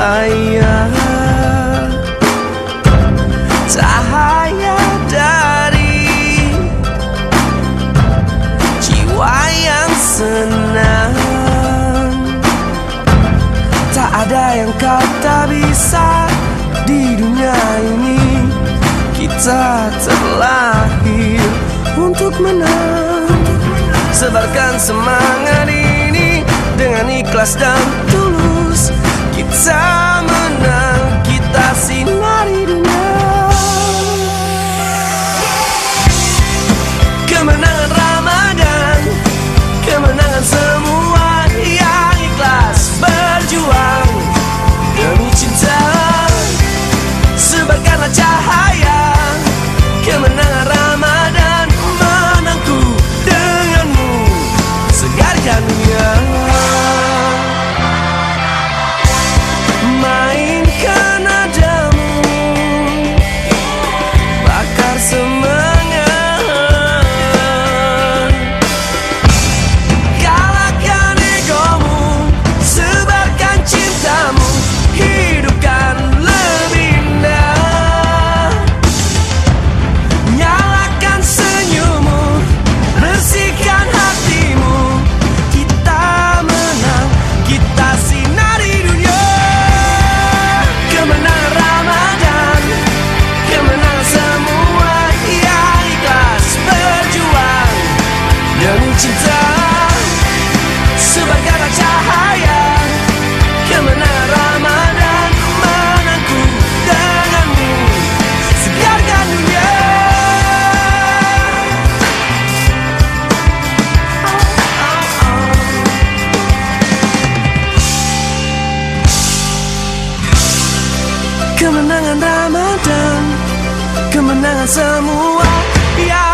cahaya Cahaya dari jiwa yang senang. Tak ada yang kau tak bisa di dunia ini. Kita terlahir untuk menang. Sebarkan semangat ini dengan ikhlas dan tulus Kita menang, kita Kemenangan Ramadan. Kemenangan semua. Yang